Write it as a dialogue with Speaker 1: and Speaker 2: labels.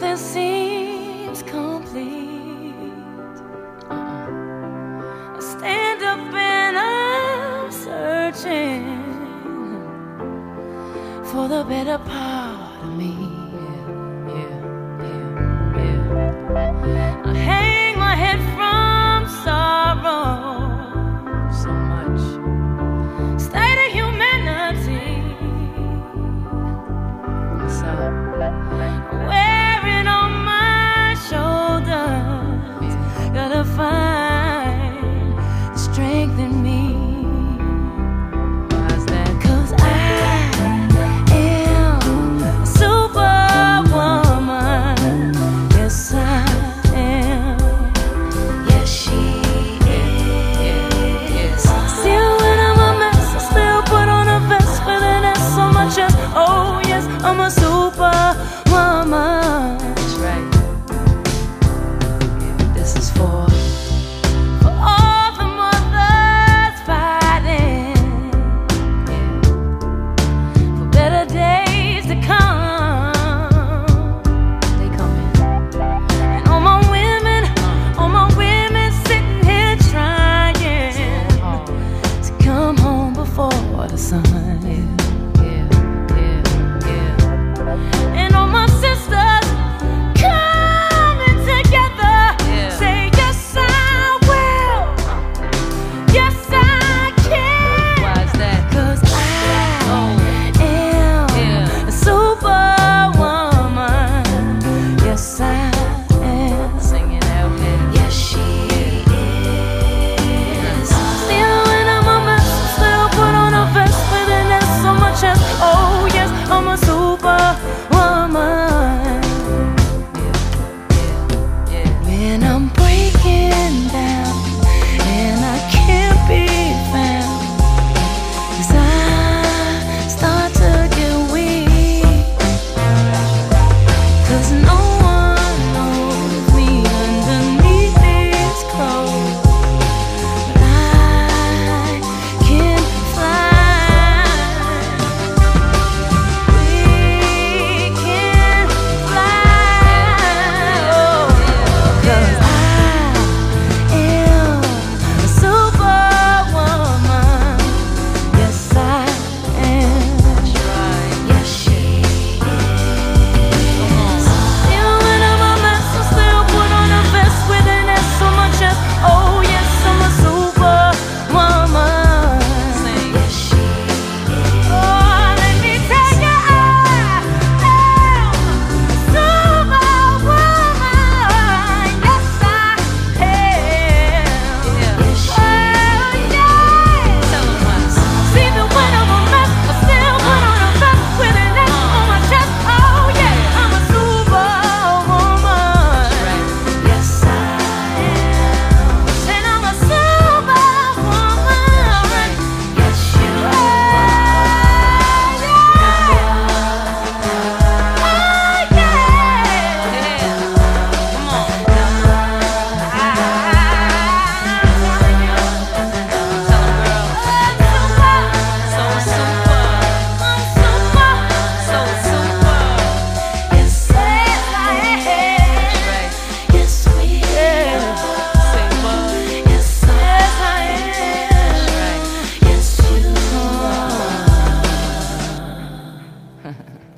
Speaker 1: nothing seems complete. I stand up and I'm searching for the better part of me. sana. Ha ha ha.